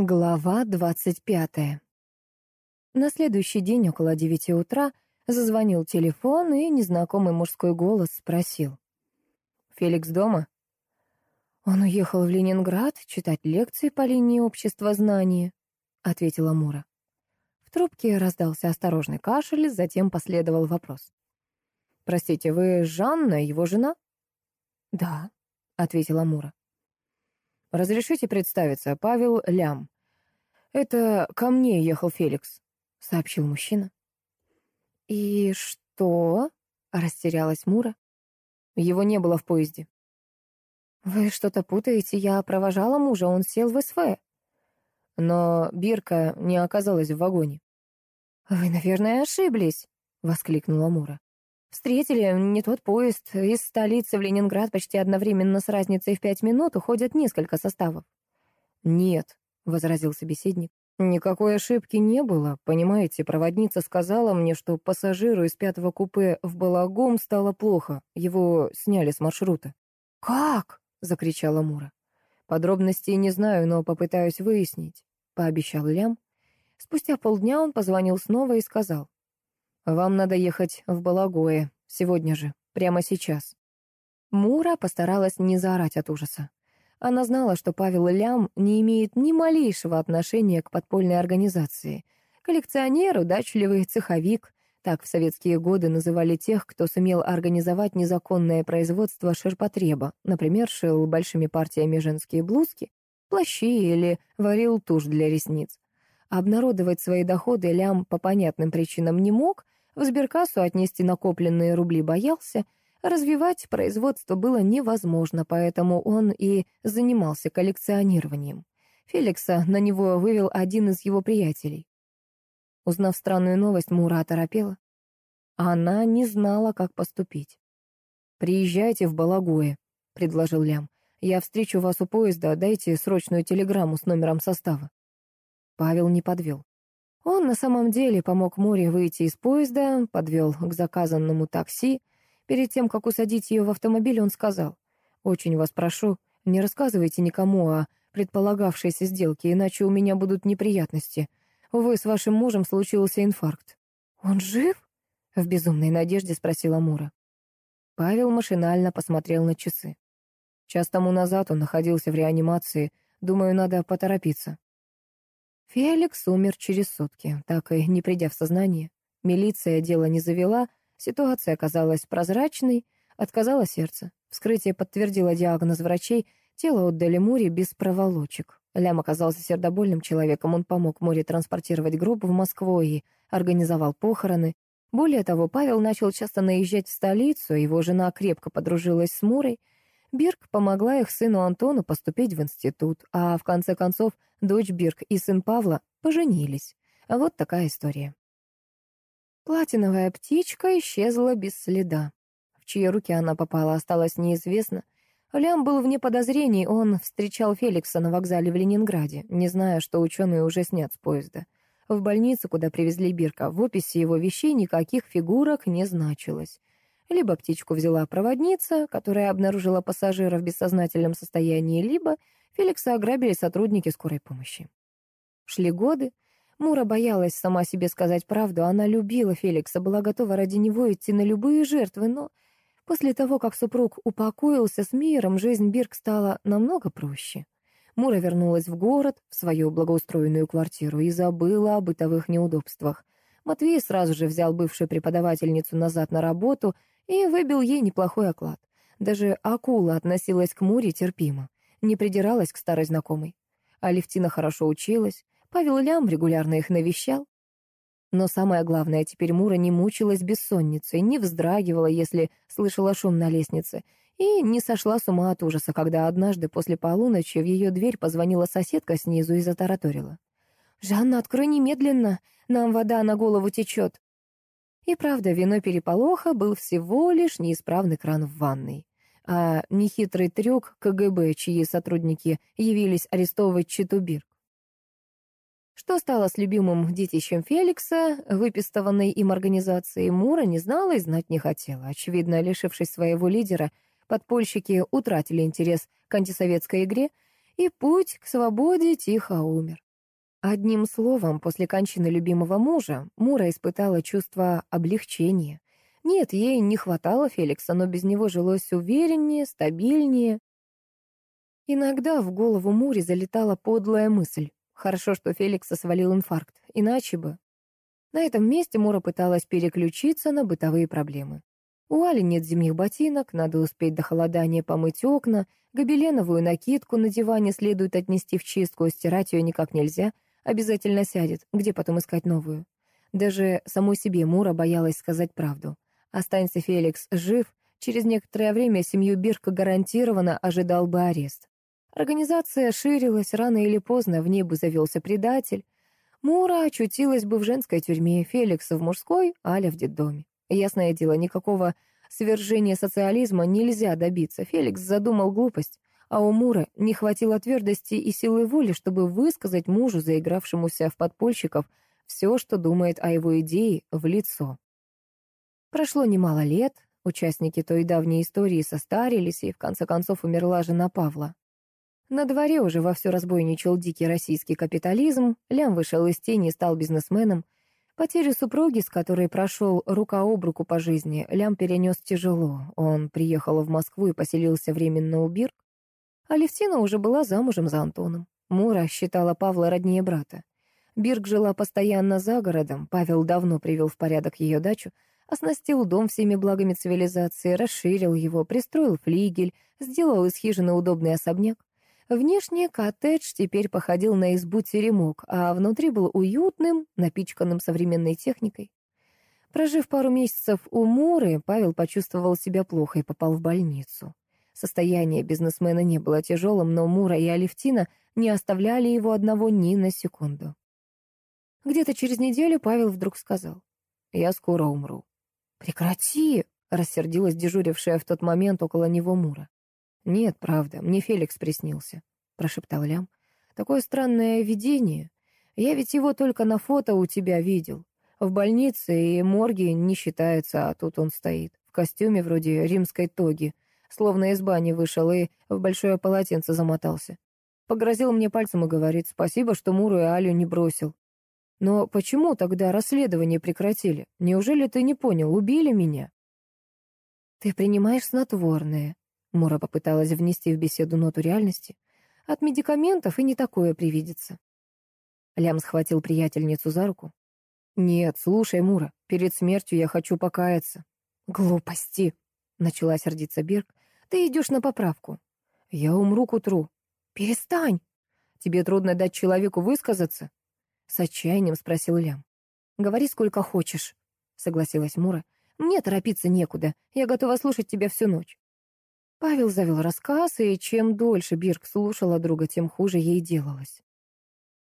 Глава двадцать пятая. На следующий день около девяти утра зазвонил телефон, и незнакомый мужской голос спросил. «Феликс дома?» «Он уехал в Ленинград читать лекции по линии общества знания», — ответила Мура. В трубке раздался осторожный кашель, затем последовал вопрос. «Простите, вы Жанна, его жена?» «Да», — ответила Мура. «Разрешите представиться, Павел Лям. Это ко мне ехал Феликс», — сообщил мужчина. «И что?» — растерялась Мура. Его не было в поезде. «Вы что-то путаете, я провожала мужа, он сел в СВ». Но Бирка не оказалась в вагоне. «Вы, наверное, ошиблись», — воскликнула Мура. Встретили не тот поезд. Из столицы в Ленинград почти одновременно с разницей в пять минут уходят несколько составов. «Нет», — возразил собеседник, — «никакой ошибки не было. Понимаете, проводница сказала мне, что пассажиру из пятого купе в Балагом стало плохо. Его сняли с маршрута». «Как?» — закричала Мура. «Подробностей не знаю, но попытаюсь выяснить», — пообещал Лям. Спустя полдня он позвонил снова и сказал. «Вам надо ехать в Балагое. Сегодня же. Прямо сейчас». Мура постаралась не заорать от ужаса. Она знала, что Павел Лям не имеет ни малейшего отношения к подпольной организации. Коллекционер, удачливый цеховик. Так в советские годы называли тех, кто сумел организовать незаконное производство ширпотреба. Например, шил большими партиями женские блузки, плащи или варил тушь для ресниц. Обнародовать свои доходы Лям по понятным причинам не мог, в сберкассу отнести накопленные рубли боялся, развивать производство было невозможно, поэтому он и занимался коллекционированием. Феликса на него вывел один из его приятелей. Узнав странную новость, Мура оторопела. Она не знала, как поступить. «Приезжайте в Балагое», — предложил Лям. «Я встречу вас у поезда, дайте срочную телеграмму с номером состава». Павел не подвел. Он на самом деле помог Море выйти из поезда, подвел к заказанному такси. Перед тем, как усадить ее в автомобиль, он сказал, «Очень вас прошу, не рассказывайте никому о предполагавшейся сделке, иначе у меня будут неприятности. Увы, с вашим мужем случился инфаркт». «Он жив?» — в безумной надежде спросила Мура. Павел машинально посмотрел на часы. Час тому назад он находился в реанимации. Думаю, надо поторопиться. Феликс умер через сутки, так и не придя в сознание. Милиция дело не завела, ситуация оказалась прозрачной, отказало сердце. Вскрытие подтвердило диагноз врачей, тело отдали Муре без проволочек. Лям оказался сердобольным человеком, он помог Муре транспортировать гроб в Москву и организовал похороны. Более того, Павел начал часто наезжать в столицу, его жена крепко подружилась с Мурой, Бирк помогла их сыну Антону поступить в институт, а в конце концов дочь Бирк и сын Павла поженились. Вот такая история. Платиновая птичка исчезла без следа. В чьи руки она попала, осталось неизвестно. Лям был вне подозрений, он встречал Феликса на вокзале в Ленинграде, не зная, что ученый уже снят с поезда. В больницу, куда привезли Бирка, в описи его вещей никаких фигурок не значилось. Либо птичку взяла проводница, которая обнаружила пассажира в бессознательном состоянии, либо Феликса ограбили сотрудники скорой помощи. Шли годы. Мура боялась сама себе сказать правду. Она любила Феликса, была готова ради него идти на любые жертвы, но после того, как супруг упокоился с миром, жизнь Бирк стала намного проще. Мура вернулась в город, в свою благоустроенную квартиру и забыла о бытовых неудобствах. Матвей сразу же взял бывшую преподавательницу назад на работу и выбил ей неплохой оклад. Даже акула относилась к Муре терпимо, не придиралась к старой знакомой. А Левтина хорошо училась, Павел Лям регулярно их навещал. Но самое главное, теперь Мура не мучилась бессонницей, не вздрагивала, если слышала шум на лестнице, и не сошла с ума от ужаса, когда однажды после полуночи в ее дверь позвонила соседка снизу и затараторила. «Жанна, открой немедленно, нам вода на голову течет». И правда, виной переполоха был всего лишь неисправный кран в ванной. А нехитрый трюк КГБ, чьи сотрудники явились арестовывать Читубирк. Что стало с любимым детищем Феликса, выпистованной им организацией, Мура не знала и знать не хотела. Очевидно, лишившись своего лидера, подпольщики утратили интерес к антисоветской игре, и путь к свободе тихо умер. Одним словом, после кончины любимого мужа Мура испытала чувство облегчения. Нет, ей не хватало Феликса, но без него жилось увереннее, стабильнее. Иногда в голову Муре залетала подлая мысль. Хорошо, что Феликса свалил инфаркт, иначе бы... На этом месте Мура пыталась переключиться на бытовые проблемы. У Али нет зимних ботинок, надо успеть до холодания помыть окна, гобеленовую накидку на диване следует отнести в чистку, стирать ее никак нельзя — Обязательно сядет, где потом искать новую. Даже самой себе Мура боялась сказать правду. Останься Феликс жив, через некоторое время семью Бирка гарантированно ожидал бы арест. Организация ширилась, рано или поздно в ней бы завелся предатель. Мура очутилась бы в женской тюрьме, Феликс в мужской, Аля в детдоме. Ясное дело, никакого свержения социализма нельзя добиться. Феликс задумал глупость а у Муры не хватило твердости и силы воли, чтобы высказать мужу, заигравшемуся в подпольщиков, все, что думает о его идее, в лицо. Прошло немало лет, участники той давней истории состарились, и в конце концов умерла жена Павла. На дворе уже вовсю разбойничал дикий российский капитализм, Лям вышел из тени и стал бизнесменом. Потерю супруги, с которой прошел рука об руку по жизни, Лям перенес тяжело. Он приехал в Москву и поселился временно у Бирк. Алевтина уже была замужем за Антоном. Мура считала Павла роднее брата. Бирк жила постоянно за городом, Павел давно привел в порядок ее дачу, оснастил дом всеми благами цивилизации, расширил его, пристроил флигель, сделал из хижины удобный особняк. Внешне коттедж теперь походил на избу-теремок, а внутри был уютным, напичканным современной техникой. Прожив пару месяцев у Муры, Павел почувствовал себя плохо и попал в больницу. Состояние бизнесмена не было тяжелым, но Мура и Алевтина не оставляли его одного ни на секунду. Где-то через неделю Павел вдруг сказал, «Я скоро умру». «Прекрати!» — рассердилась дежурившая в тот момент около него Мура. «Нет, правда, мне Феликс приснился», — прошептал Лям. «Такое странное видение. Я ведь его только на фото у тебя видел. В больнице и морге не считается, а тут он стоит, в костюме вроде римской тоги, словно из бани вышел и в большое полотенце замотался. Погрозил мне пальцем и говорит, спасибо, что Муру и Алю не бросил. Но почему тогда расследование прекратили? Неужели ты не понял, убили меня? Ты принимаешь снотворное. Мура попыталась внести в беседу ноту реальности. От медикаментов и не такое привидится. Лям схватил приятельницу за руку. «Нет, слушай, Мура, перед смертью я хочу покаяться». «Глупости!» — начала сердиться Бирк. Ты идешь на поправку. Я умру к утру. Перестань. Тебе трудно дать человеку высказаться? С отчаянием спросил Лям. Говори сколько хочешь, согласилась Мура. Мне торопиться некуда. Я готова слушать тебя всю ночь. Павел завел рассказ, и чем дольше Бирк слушала друга, тем хуже ей делалось.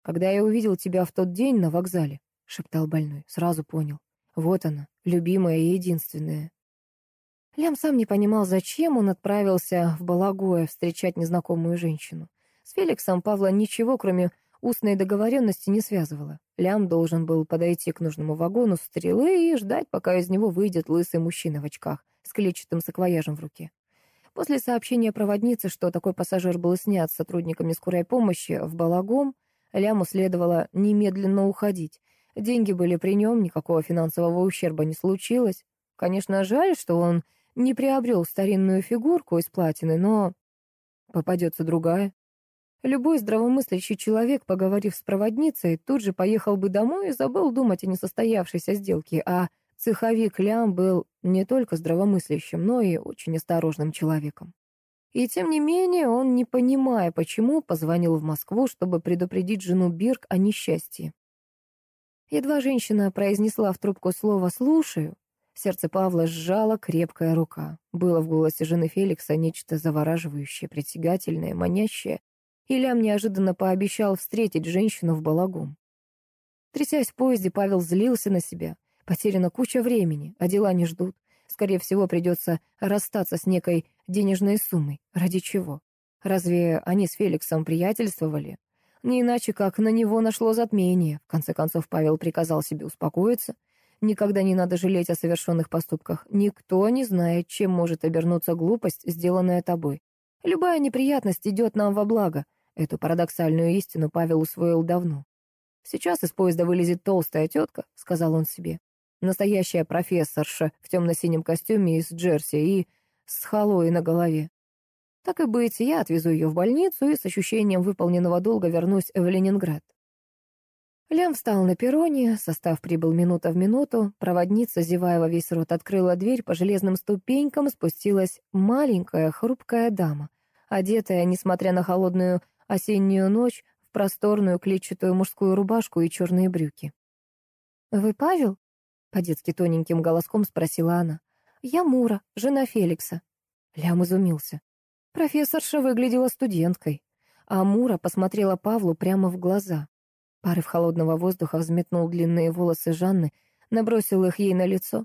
«Когда я увидел тебя в тот день на вокзале», — шептал больной, сразу понял. «Вот она, любимая и единственная. Лям сам не понимал, зачем он отправился в Балагое встречать незнакомую женщину. С Феликсом Павла ничего, кроме устной договоренности, не связывало. Лям должен был подойти к нужному вагону стрелы и ждать, пока из него выйдет лысый мужчина в очках с клетчатым саквояжем в руке. После сообщения проводницы, что такой пассажир был снят сотрудниками скорой помощи в Балагом, Ляму следовало немедленно уходить. Деньги были при нем, никакого финансового ущерба не случилось. Конечно, жаль, что он не приобрел старинную фигурку из платины, но попадется другая. Любой здравомыслящий человек, поговорив с проводницей, тут же поехал бы домой и забыл думать о несостоявшейся сделке, а цеховик Лям был не только здравомыслящим, но и очень осторожным человеком. И тем не менее он, не понимая почему, позвонил в Москву, чтобы предупредить жену Бирк о несчастье. Едва женщина произнесла в трубку слово «слушаю», Сердце Павла сжала крепкая рука. Было в голосе жены Феликса нечто завораживающее, притягательное, манящее. И Лям неожиданно пообещал встретить женщину в балагом. Трясясь в поезде, Павел злился на себя. Потеряна куча времени, а дела не ждут. Скорее всего, придется расстаться с некой денежной суммой. Ради чего? Разве они с Феликсом приятельствовали? Не иначе, как на него нашло затмение. В конце концов, Павел приказал себе успокоиться — Никогда не надо жалеть о совершенных поступках. Никто не знает, чем может обернуться глупость, сделанная тобой. Любая неприятность идет нам во благо. Эту парадоксальную истину Павел усвоил давно. «Сейчас из поезда вылезет толстая тетка», — сказал он себе. «Настоящая профессорша в темно-синем костюме из джерси и с халой на голове. Так и быть, я отвезу ее в больницу и с ощущением выполненного долга вернусь в Ленинград. Лям встал на перроне, состав прибыл минута в минуту, проводница, зевая во весь рот, открыла дверь, по железным ступенькам спустилась маленькая хрупкая дама, одетая, несмотря на холодную осеннюю ночь, в просторную клетчатую мужскую рубашку и черные брюки. «Вы Павел?» — по-детски тоненьким голоском спросила она. «Я Мура, жена Феликса». Лям изумился. Профессорша выглядела студенткой, а Мура посмотрела Павлу прямо в глаза. Порыв холодного воздуха взметнул длинные волосы Жанны, набросил их ей на лицо.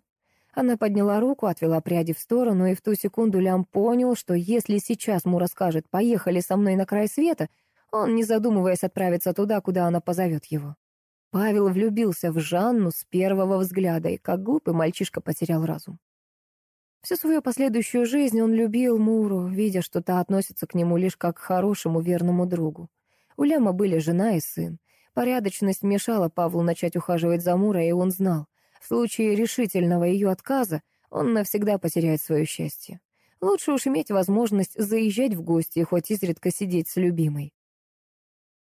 Она подняла руку, отвела пряди в сторону, и в ту секунду Лям понял, что если сейчас Мура скажет «поехали со мной на край света», он, не задумываясь, отправится туда, куда она позовет его. Павел влюбился в Жанну с первого взгляда и, как глупый мальчишка, потерял разум. Всю свою последующую жизнь он любил Муру, видя, что та относится к нему лишь как к хорошему верному другу. У Ляма были жена и сын. Порядочность мешала Павлу начать ухаживать за Мурой, и он знал, в случае решительного ее отказа он навсегда потеряет свое счастье. Лучше уж иметь возможность заезжать в гости и хоть изредка сидеть с любимой.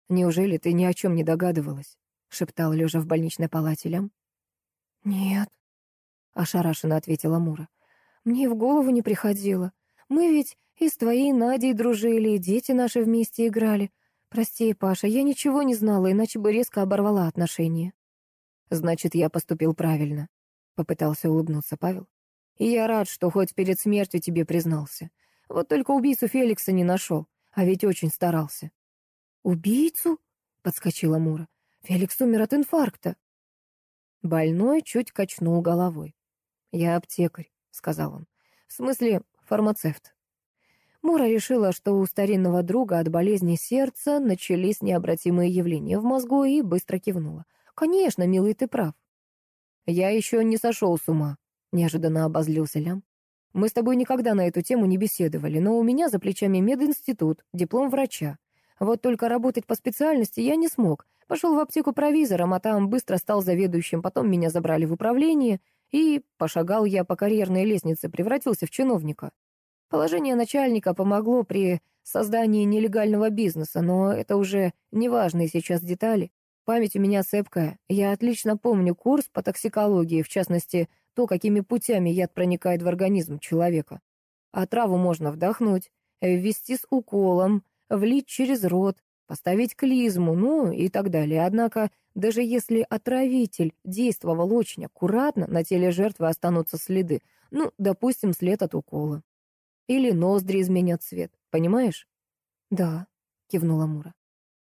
«Неужели ты ни о чем не догадывалась?» — шептал, лежа в больничной палате Лям. «Нет», — ошарашенно ответила Мура. «Мне в голову не приходило. Мы ведь и с твоей Надей дружили, и дети наши вместе играли. «Прости, Паша, я ничего не знала, иначе бы резко оборвала отношения». «Значит, я поступил правильно», — попытался улыбнуться Павел. «И я рад, что хоть перед смертью тебе признался. Вот только убийцу Феликса не нашел, а ведь очень старался». «Убийцу?» — подскочила Мура. «Феликс умер от инфаркта». Больной чуть качнул головой. «Я аптекарь», — сказал он. «В смысле, фармацевт». Мура решила, что у старинного друга от болезни сердца начались необратимые явления в мозгу и быстро кивнула. «Конечно, милый, ты прав». «Я еще не сошел с ума», — неожиданно обозлился Лям. «Мы с тобой никогда на эту тему не беседовали, но у меня за плечами мединститут, диплом врача. Вот только работать по специальности я не смог. Пошел в аптеку провизором, а там быстро стал заведующим, потом меня забрали в управление, и пошагал я по карьерной лестнице, превратился в чиновника. Положение начальника помогло при создании нелегального бизнеса, но это уже неважные сейчас детали. Память у меня цепкая. Я отлично помню курс по токсикологии, в частности, то, какими путями яд проникает в организм человека. А траву можно вдохнуть, ввести с уколом, влить через рот, поставить клизму, ну и так далее. Однако, даже если отравитель действовал очень аккуратно, на теле жертвы останутся следы. Ну, допустим, след от укола. Или ноздри изменят цвет, понимаешь? Да, кивнула Мура.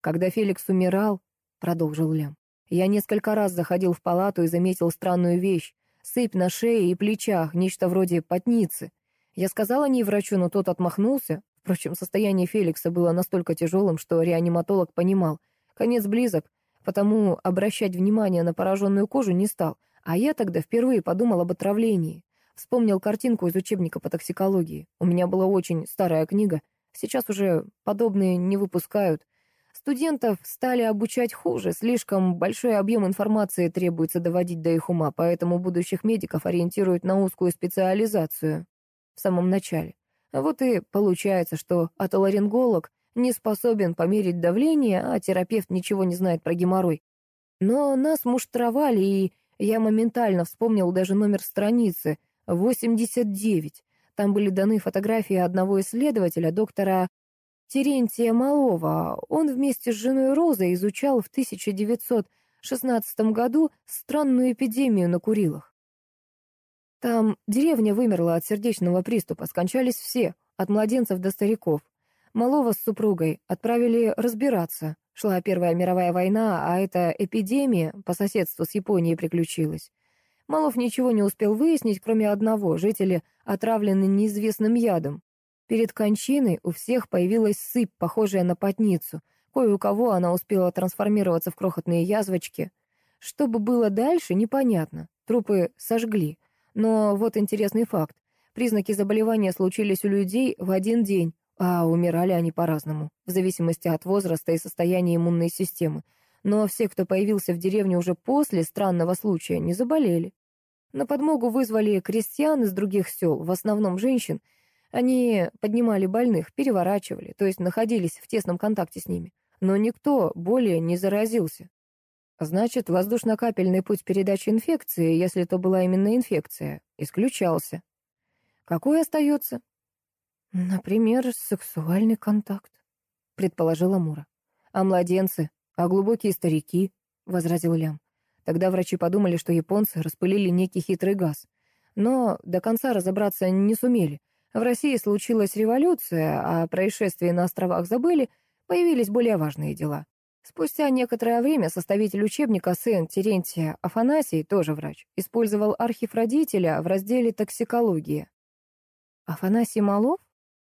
Когда Феликс умирал, продолжил Лям, я несколько раз заходил в палату и заметил странную вещь. Сыпь на шее и плечах, нечто вроде потницы. Я сказал о ней врачу, но тот отмахнулся. Впрочем, состояние Феликса было настолько тяжелым, что реаниматолог понимал. Конец близок, потому обращать внимание на пораженную кожу не стал. А я тогда впервые подумал об отравлении. Вспомнил картинку из учебника по токсикологии. У меня была очень старая книга. Сейчас уже подобные не выпускают. Студентов стали обучать хуже, слишком большой объем информации требуется доводить до их ума, поэтому будущих медиков ориентируют на узкую специализацию в самом начале. Вот и получается, что отоларинголог не способен померить давление, а терапевт ничего не знает про геморрой. Но нас муштровали, и я моментально вспомнил даже номер страницы, 89. Там были даны фотографии одного исследователя, доктора Терентия Малова. Он вместе с женой Розой изучал в 1916 году странную эпидемию на Курилах. Там деревня вымерла от сердечного приступа, скончались все, от младенцев до стариков. Малова с супругой отправили разбираться. Шла Первая мировая война, а эта эпидемия по соседству с Японией приключилась. Малов ничего не успел выяснить, кроме одного — жители отравлены неизвестным ядом. Перед кончиной у всех появилась сыпь, похожая на потницу. Кое у кого она успела трансформироваться в крохотные язвочки. Что бы было дальше, непонятно. Трупы сожгли. Но вот интересный факт. Признаки заболевания случились у людей в один день, а умирали они по-разному, в зависимости от возраста и состояния иммунной системы. но все, кто появился в деревне уже после странного случая, не заболели. На подмогу вызвали крестьян из других сел, в основном женщин. Они поднимали больных, переворачивали, то есть находились в тесном контакте с ними. Но никто более не заразился. Значит, воздушно-капельный путь передачи инфекции, если то была именно инфекция, исключался. Какой остается? Например, сексуальный контакт, предположила Мура. А младенцы? А глубокие старики? возразил Лям. Тогда врачи подумали, что японцы распылили некий хитрый газ. Но до конца разобраться не сумели. В России случилась революция, а происшествия на островах забыли, появились более важные дела. Спустя некоторое время составитель учебника сын Терентия Афанасий, тоже врач, использовал архив родителя в разделе «Токсикология». «Афанасий Малов?»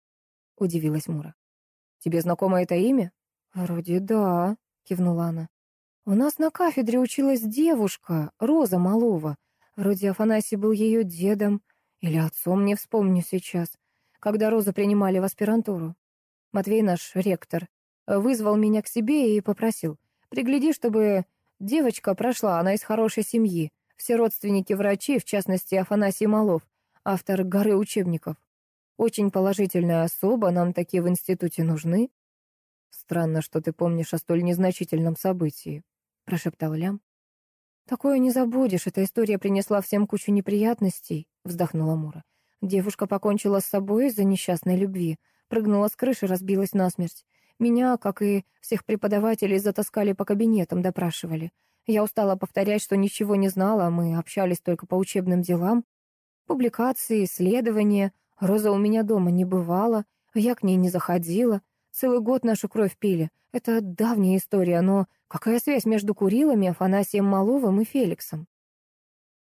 — удивилась Мура. «Тебе знакомо это имя?» «Вроде да», — кивнула она. «У нас на кафедре училась девушка, Роза Малова. Вроде Афанасий был ее дедом или отцом, не вспомню сейчас, когда Розу принимали в аспирантуру. Матвей наш ректор вызвал меня к себе и попросил, пригляди, чтобы девочка прошла, она из хорошей семьи. Все родственники врачей, в частности Афанасий Малов, автор горы учебников. Очень положительная особа, нам такие в институте нужны. Странно, что ты помнишь о столь незначительном событии, прошептал Лям. Такое не забудешь, эта история принесла всем кучу неприятностей, вздохнула Мура. Девушка покончила с собой из-за несчастной любви, прыгнула с крыши, разбилась насмерть. Меня, как и всех преподавателей, затаскали по кабинетам, допрашивали. Я устала повторять, что ничего не знала, мы общались только по учебным делам. Публикации, исследования. Роза у меня дома не бывала, я к ней не заходила. Целый год нашу кровь пили. Это давняя история, но какая связь между Курилами, Афанасием Маловым и Феликсом?